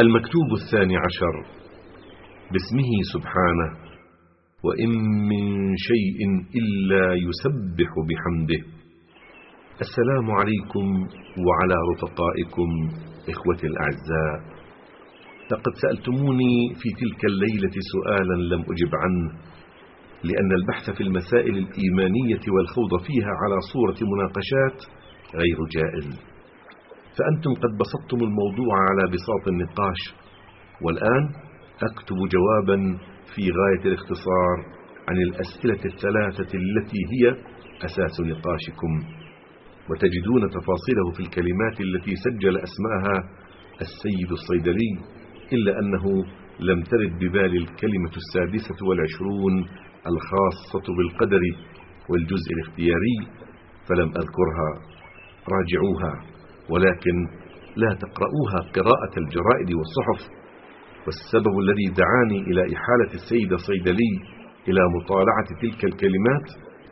المكتوب الثاني عشر. باسمه سبحانه وإن من شيء إلا يسبح بحمده. السلام عليكم وعلى رفقائكم إخوتي الأعزاء. لقد سألتموني في تلك الليلة سؤالا لم أجب عنه لأن البحث في المسائل الإيمانية والخوض فيها على صورة مناقشات غير جائز. فأنتم قد بسطتم الموضوع على بساط النقاش. والآن أكتب جوابا في غاية الاختصار عن الأسئلة الثلاثة التي هي أساس نقاشكم. وتجدون تفاصيله في الكلمات التي سجل أسماءها السيد الصيدلي إلا أنه لم ترد ببال الكلمة السادسة والعشرون الخاصة بالقدر والجزء الاختياري فلم أذكرها. راجعوها. ولكن لا تقرؤوها قراءة الجرائد والصحف. والسبب الذي دعاني إلى إحالة السيد صيدلي إلى مطالعة تلك الكلمات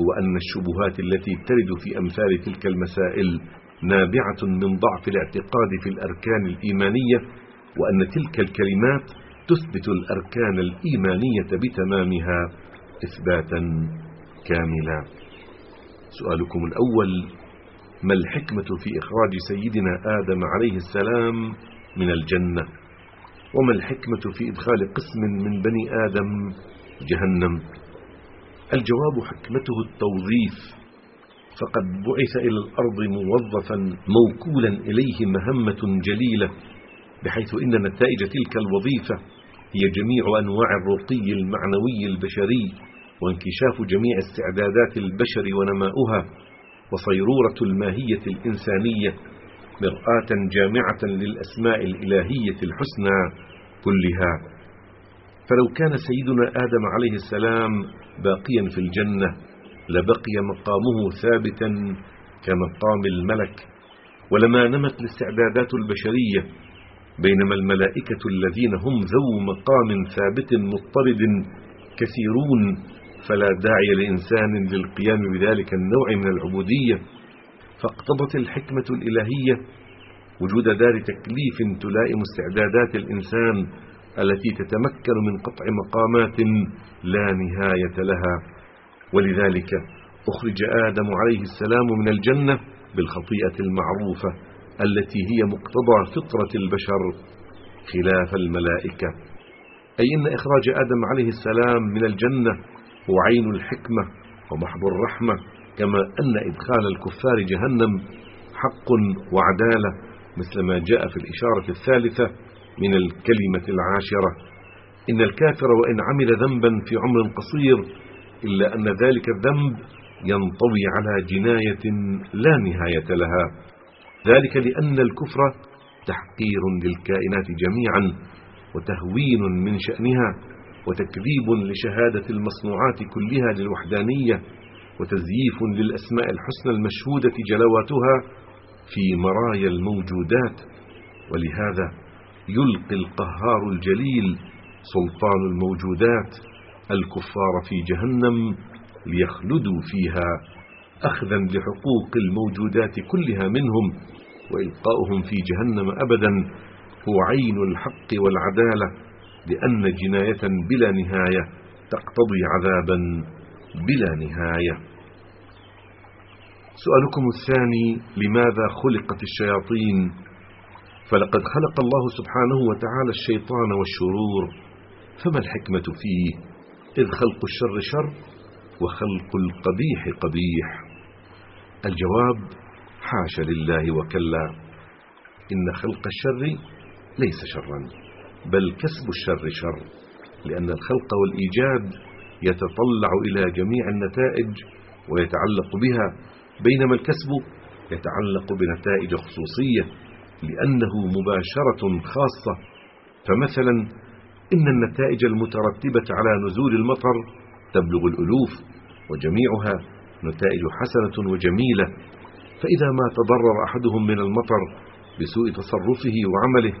هو أن الشبهات التي ترد في أمثال تلك المسائل نابعة من ضعف الاعتقاد في الأركان الإيمانية وأن تلك الكلمات تثبت الأركان الإيمانية بتمامها إثباتا كاملا. سؤالكم الأول ما الحكمة في إخراج سيدنا آدم عليه السلام من الجنة؟ وما الحكمة في إدخال قسم من بني آدم جهنم؟ الجواب حكمته التوظيف. فقد بعث إلى الأرض موظفا موكولا إليه مهمة جليلة بحيث إن نتائج تلك الوظيفة هي جميع أنواع الرقي المعنوي البشري وانكشاف جميع استعدادات البشر ونماؤها. وصيرورة الماهية الإنسانية مرآة جامعة للأسماء الإلهية الحسنى كلها. فلو كان سيدنا آدم عليه السلام باقيا في الجنة لبقي مقامه ثابتا كمقام الملك ولما نمت الاستعدادات البشرية بينما الملائكة الذين هم ذو مقام ثابت مضطرد كثيرون فلا داعي لإنسان للقيام بذلك النوع من العبودية فاقتضت الحكمة الإلهية وجود دار تكليف تلائم استعدادات الإنسان التي تتمكن من قطع مقامات لا نهاية لها. ولذلك أخرج آدم عليه السلام من الجنة بالخطيئة المعروفة التي هي مقتضى فطرة البشر خلاف الملائكة. أي إن إخراج آدم عليه السلام من الجنة هو عين الحكمة ومحض الرحمة كما أن إدخال الكفار جهنم حق وعدالة مثل ما جاء في الإشارة الثالثة من الكلمة العاشرة. إن الكافر وإن عمل ذنبا في عمر قصير إلا أن ذلك الذنب ينطوي على جناية لا نهاية لها. ذلك لأن الكفر تحقير للكائنات جميعا وتهوين من شأنها وتكذيب لشهادة المصنوعات كلها للوحدانية وتزييف للأسماء الحسنى المشهودة جلواتها في مرايا الموجودات ولهذا يلقي القهار الجليل سلطان الموجودات الكفار في جهنم ليخلدوا فيها أخذا لحقوق الموجودات كلها منهم وإلقاؤهم في جهنم أبدا هو عين الحق والعدالة. لأن جناية بلا نهاية تقتضي عذابا بلا نهاية. سؤالكم الثاني لماذا خلقت الشياطين؟ فلقد خلق الله سبحانه وتعالى الشيطان والشرور فما الحكمة فيه؟ إذ خلق الشر شر وخلق القبيح قبيح. الجواب حاش لله وكلا. إن خلق الشر ليس شرا. بل كسب الشر شر لأن الخلق والإيجاد يتطلع إلى جميع النتائج ويتعلق بها. بينما الكسب يتعلق بنتائج خصوصية لأنه مباشرة خاصة. فمثلا إن النتائج المترتبة على نزول المطر تبلغ الألوف وجميعها نتائج حسنة وجميلة. فإذا ما تضرر أحدهم من المطر بسوء تصرفه وعمله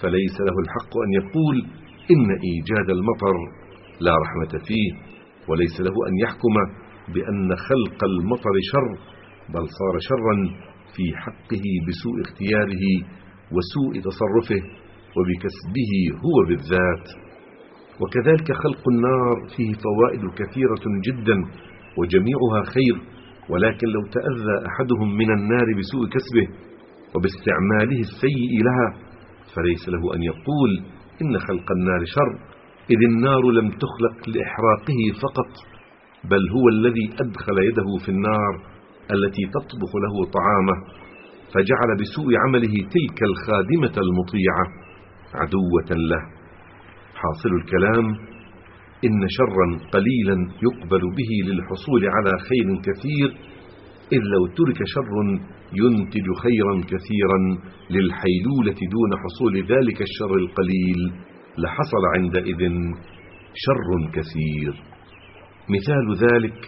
فليس له الحق أن يقول إن إيجاد المطر لا رحمة فيه وليس له أن يحكم بأن خلق المطر شر بل صار شرا في حقه بسوء اختياره وسوء تصرفه وبكسبه هو بالذات. وكذلك خلق النار فيه فوائد كثيرة جدا وجميعها خير ولكن لو تأذى أحدهم من النار بسوء كسبه وباستعماله السيء لها فليس له أن يقول إن خلق النار شر إذ النار لم تخلق لإحراقه فقط بل هو الذي أدخل يده في النار التي تطبخ له طعامه فجعل بسوء عمله تلك الخادمة المطيعة عدوة له. حاصل الكلام إن شرا قليلا يقبل به للحصول على خير كثير إذ لو ترك شر ينتج خيرا كثيرا للحيلولة دون حصول ذلك الشر القليل لحصل عندئذ شر كثير. مثال ذلك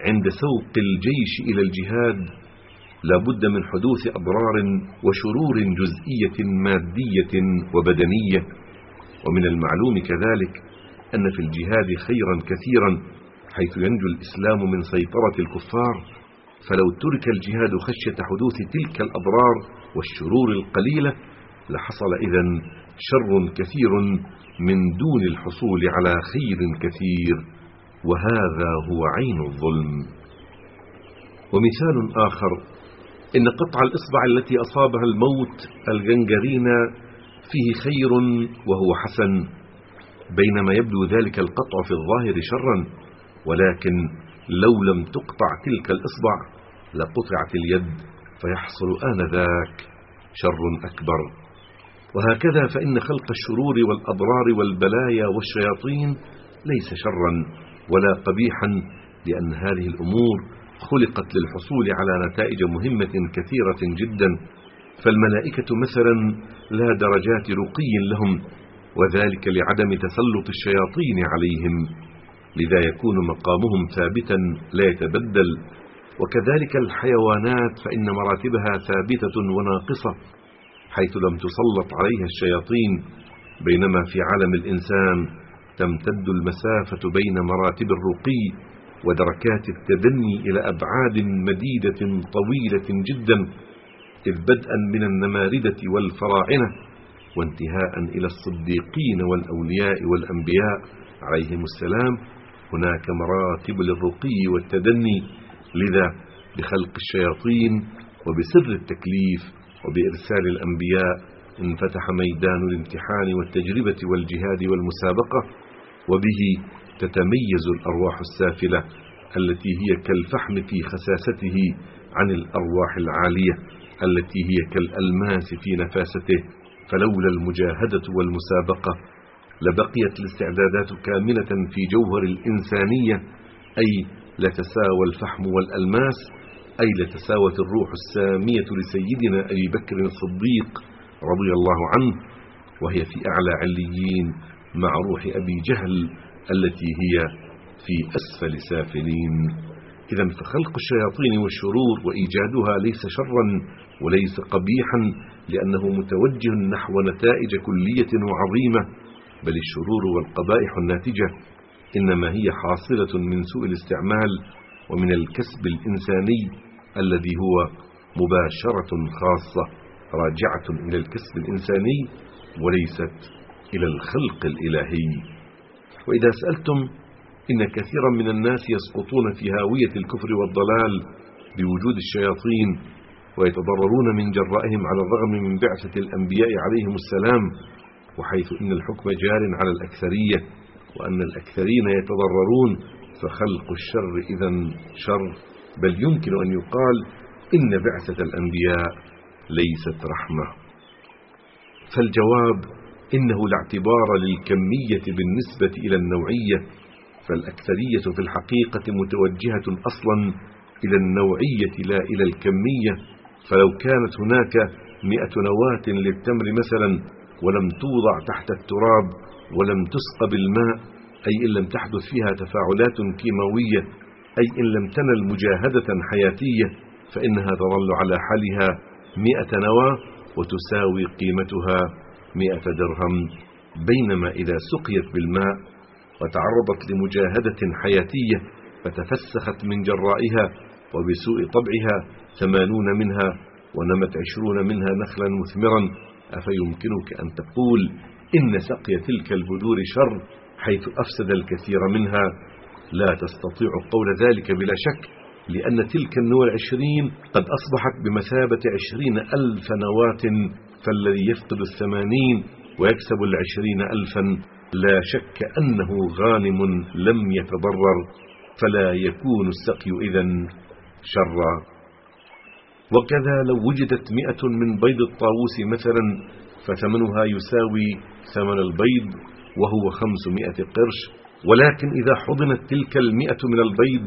عند سوق الجيش إلى الجهاد لابد من حدوث أضرار وشرور جزئية مادية وبدنية. ومن المعلوم كذلك أن في الجهاد خيرا كثيرا حيث ينجو الإسلام من سيطرة الكفار فلو ترك الجهاد خشية حدوث تلك الأضرار والشرور القليلة لحصل إذا شر كثير من دون الحصول على خير كثير وهذا هو عين الظلم. ومثال آخر إن قطع الإصبع التي أصابها الموت الجنجرين فيه خير وهو حسن بينما يبدو ذلك القطع في الظاهر شرا ولكن لو لم تقطع تلك الإصبع لقطعت اليد فيحصل آنذاك شر أكبر. وهكذا فإن خلق الشرور والأضرار والبلايا والشياطين ليس شرا ولا قبيحا لأن هذه الأمور خلقت للحصول على نتائج مهمة كثيرة جدا. فالملائكة مثلا لا درجات رقي لهم وذلك لعدم تسلط الشياطين عليهم. لذا يكون مقامهم ثابتا لا يتبدل وكذلك الحيوانات فإن مراتبها ثابتة وناقصة حيث لم تسلط عليها الشياطين بينما في عالم الإنسان تمتد المسافة بين مراتب الرقي ودركات التدني إلى أبعاد مديدة طويلة جدا إذ بدءا من النماردة والفراعنة وانتهاء إلى الصديقين والأولياء والأنبياء عليهم السلام. هناك مراتب للرقي والتدني لذا بخلق الشياطين وبسر التكليف وبإرسال الأنبياء انفتح ميدان الامتحان والتجربة والجهاد والمسابقة وبه تتميز الأرواح السافلة التي هي كالفحم في خساسته عن الأرواح العالية التي هي كالألماس في نفاسته فلولا المجاهدة والمسابقة لبقيت الاستعدادات كاملة في جوهر الإنسانية أي لتساوى الفحم والألماس أي لتساوت الروح السامية لسيدنا أبي بكر الصديق رضي الله عنه وهي في أعلى عليين مع روح أبي جهل التي هي في أسفل سافلين. إذا فخلق الشياطين والشرور وإيجادها ليس شرا وليس قبيحا لأنه متوجه نحو نتائج كلية وعظيمة بل الشرور والقبائح الناتجة إنما هي حاصلة من سوء الاستعمال ومن الكسب الإنساني الذي هو مباشرة خاصة راجعة إلى الكسب الإنساني وليست إلى الخلق الإلهي. وإذا سألتم إن كثيرا من الناس يسقطون في هاوية الكفر والضلال بوجود الشياطين ويتضررون من جرائهم على الرغم من بعثة الأنبياء عليهم السلام وحيث إن الحكم جار على الأكثرية. وأن الأكثرين يتضررون فخلق الشر إذا شر. بل يمكن أن يقال إن بعثة الأنبياء ليست رحمة. فالجواب إنه لاعتبار للكمية بالنسبة إلى النوعية فالأكثرية في الحقيقة متوجهة أصلا إلى النوعية لا إلى الكمية. فلو كانت هناك مئة نواة للتمر مثلا ولم توضع تحت التراب ولم تسق بالماء أي إن لم تحدث فيها تفاعلات كيماوية أي إن لم تنل مجاهدة حياتية فإنها تظل على حالها مئة نواة وتساوي قيمتها مئة درهم. بينما إذا سقيت بالماء وتعرضت لمجاهدة حياتية فتفسخت من جرائها وبسوء طبعها ثمانون منها ونمت عشرون منها نخلا مثمرا أفيمكنك أن تقول إن سقي تلك البذور شر حيث أفسد الكثير منها. لا تستطيع قول ذلك بلا شك لأن تلك النوى العشرين قد أصبحت بمثابة عشرين ألف نواة فالذي يفقد الثمانين ويكسب العشرين ألفا. لا شك أنه غانم لم يتضرر فلا يكون السقي إذا شرا. وكذا لو وجدت مئة من بيض الطاووس مثلا فثمنها يساوي ثمن البيض وهو خمسمائة قرش. ولكن إذا حضنت تلك المئة من البيض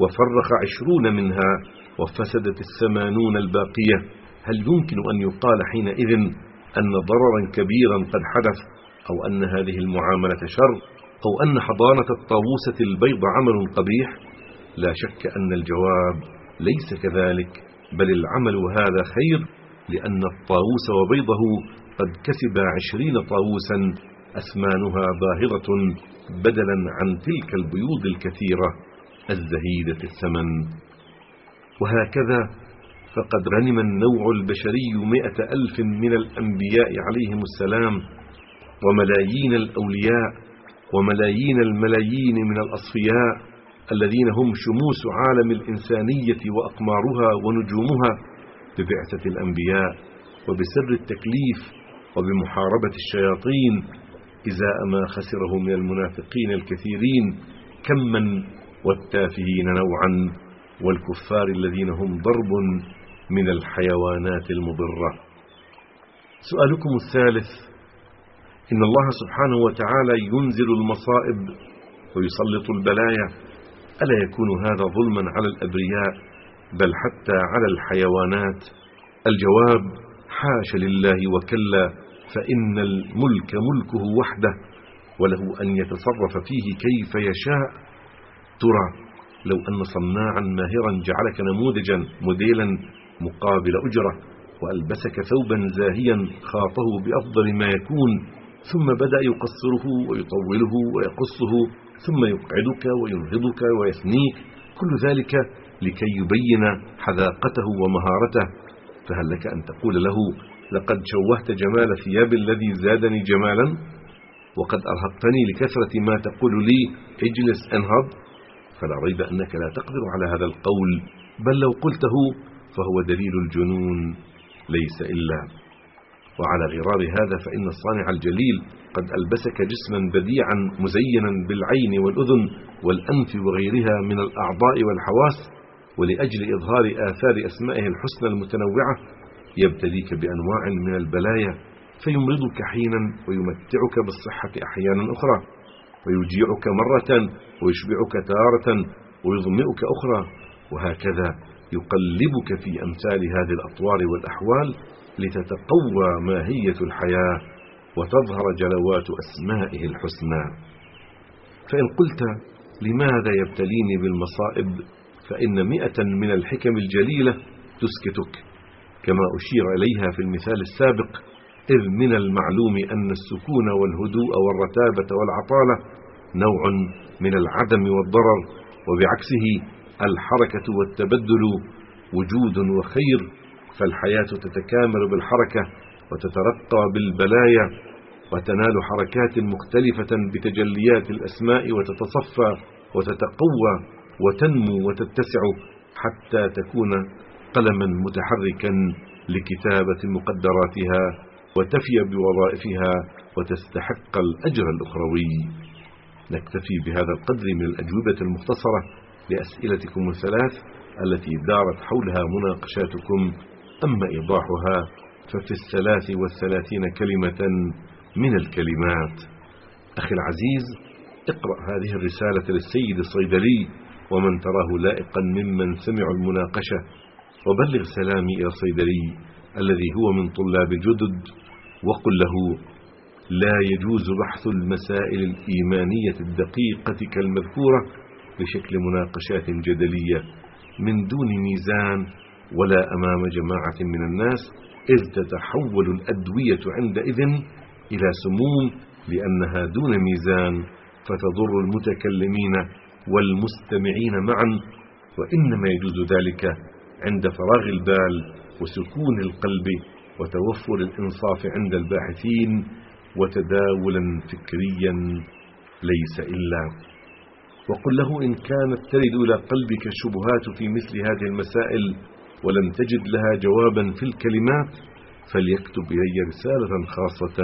وفرخ عشرون منها وفسدت الثمانون الباقية هل يمكن أن يقال حينئذ أن ضررا كبيرا قد حدث أو أن هذه المعاملة شر أو أن حضانة الطاووسة البيض عمل قبيح؟ لا شك أن الجواب ليس كذلك بل العمل هذا خير لأن الطاووس وبيضه قد كسب عشرين طاووسا أثمانها باهظة بدلا عن تلك البيوض الكثيرة الزهيدة الثمن. وهكذا فقد غنم النوع البشري مئة ألف من الأنبياء عليهم السلام وملايين الأولياء وملايين الملايين من الأصفياء الذين هم شموس عالم الإنسانية وأقمارها ونجومها ببعثة الأنبياء وبسر التكليف وبمحاربة الشياطين إزاء ما خسره من المنافقين الكثيرين كما والتافهين نوعا والكفار الذين هم ضرب من الحيوانات المضرة. سؤالكم الثالث إن الله سبحانه وتعالى ينزل المصائب ويسلط البلايا ألا يكون هذا ظلما على الأبرياء بل حتى على الحيوانات؟ الجواب حاش لله وكلا فإن الملك ملكه وحده وله أن يتصرف فيه كيف يشاء. ترى لو أن صناعا ماهرا جعلك نموذجا موديلا مقابل أجرة وألبسك ثوبا زاهيا خاطه بأفضل ما يكون ثم بدأ يقصره ويطوله ويقصه ثم يقعدك وينهضك ويثنيك كل ذلك لكي يبين حذاقته ومهارته. فهل لك أن تقول له لقد شوهت جمال ثياب الذي زادني جمالا وقد أرهقتني لكثرة ما تقول لي اجلس انهض. فلا ريب أنك لا تقدر على هذا القول بل لو قلته فهو دليل الجنون ليس إلا. وعلى غرار هذا فإن الصانع الجليل قد ألبسك جسما بديعا مزينا بالعين والأذن والأنف وغيرها من الأعضاء والحواس ولأجل إظهار آثار أسمائه الحسنى المتنوعة يبتليك بأنواع من البلايا فيمرضك حينا ويمتعك بالصحة أحيانا أخرى ويجيعك مرة ويشبعك تارة ويظمئك أخرى وهكذا يقلبك في أمثال هذه الأطوار والأحوال لتتقوى ماهية الحياة وتظهر جلوات أسمائه الحسنى. فإن قلت لماذا يبتليني بالمصائب فإن مئة من الحكم الجليلة تسكتك كما أشير إليها في المثال السابق إذ من المعلوم أن السكون والهدوء والرتابة والعطالة نوع من العدم والضرر وبعكسه الحركة والتبدل وجود وخير فالحياة تتكامل بالحركة وتترقى بالبلايا وتنال حركات مختلفة بتجليات الأسماء وتتصفى وتتقوى. وتنمو وتتسع حتى تكون قلما متحركا لكتابة مقدراتها وتفي بوظائفها وتستحق الأجر الأخروي. نكتفي بهذا القدر من الأجوبة المختصرة لأسئلتكم الثلاث التي دارت حولها مناقشاتكم أما إيضاحها ففي الثلاث والثلاثين كلمة من الكلمات. أخي العزيز اقرأ هذه الرسالة للسيد الصيدلي ومن تراه لائقا ممن سمعوا المناقشة. وبلغ سلامي إلى الصيدلي الذي هو من طلاب الجدد وقل له لا يجوز بحث المسائل الإيمانية الدقيقة كالمذكورة بشكل مناقشات جدلية من دون ميزان ولا أمام جماعة من الناس إذ تتحول الأدوية عندئذ إلى سموم لأنها دون ميزان فتضر المتكلمين والمستمعين معا وإنما يجوز ذلك عند فراغ البال وسكون القلب وتوفر الإنصاف عند الباحثين وتداولا فكريا ليس إلا. وقل له إن كانت ترد إلى قلبك الشبهات في مثل هذه المسائل ولم تجد لها جوابا في الكلمات فليكتب إلي رسالة خاصة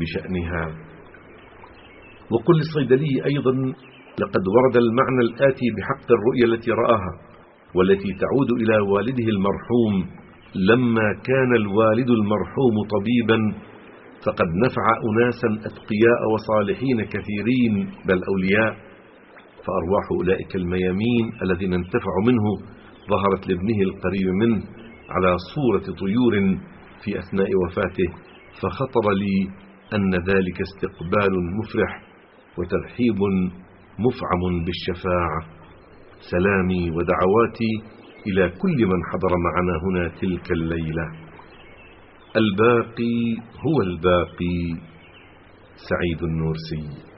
بشأنها. وقل للصيدلي أيضا لقد ورد المعنى الآتي بحق الرؤيا التي رآها والتي تعود إلى والده المرحوم. لما كان الوالد المرحوم طبيبا فقد نفع أناسا أتقياء وصالحين كثيرين بل أولياء. فأرواح أولئك الميامين الذين انتفعوا منه ظهرت لابنه القريب منه على صورة طيور في أثناء وفاته. فخطر لي أن ذلك استقبال مفرح وترحيب مفعم بالشفاعة. سلامي ودعواتي إلى كل من حضر معنا هنا تلك الليلة. الباقي هو الباقي. سعيد النورسي.